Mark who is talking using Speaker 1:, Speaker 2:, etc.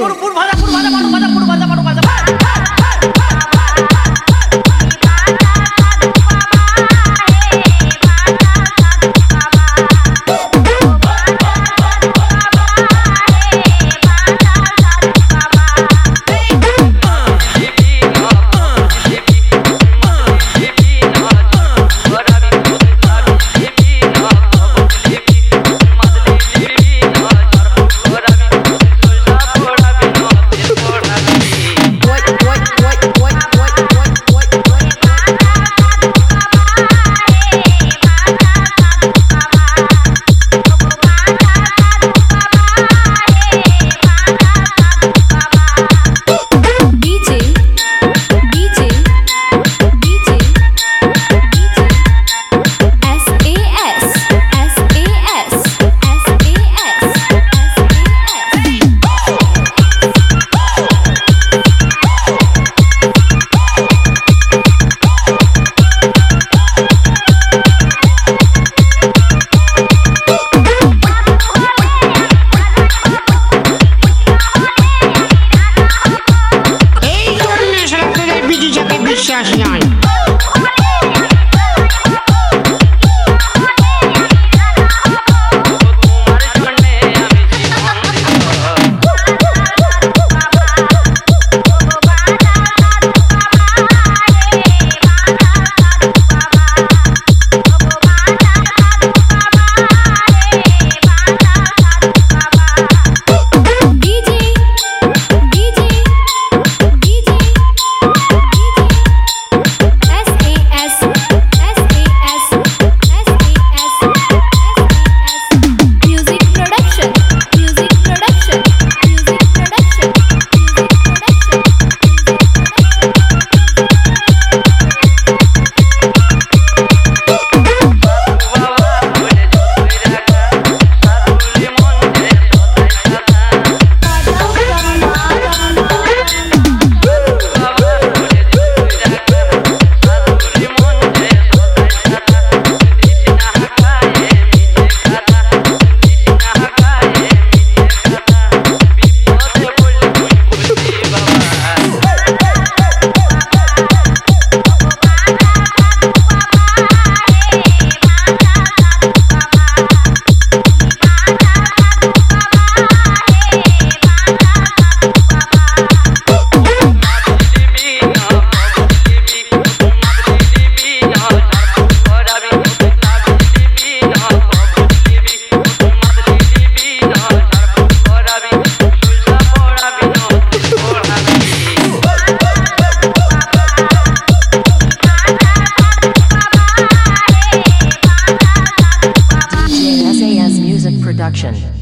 Speaker 1: por, por, por, por, por, por,
Speaker 2: 现在是这样
Speaker 3: construction.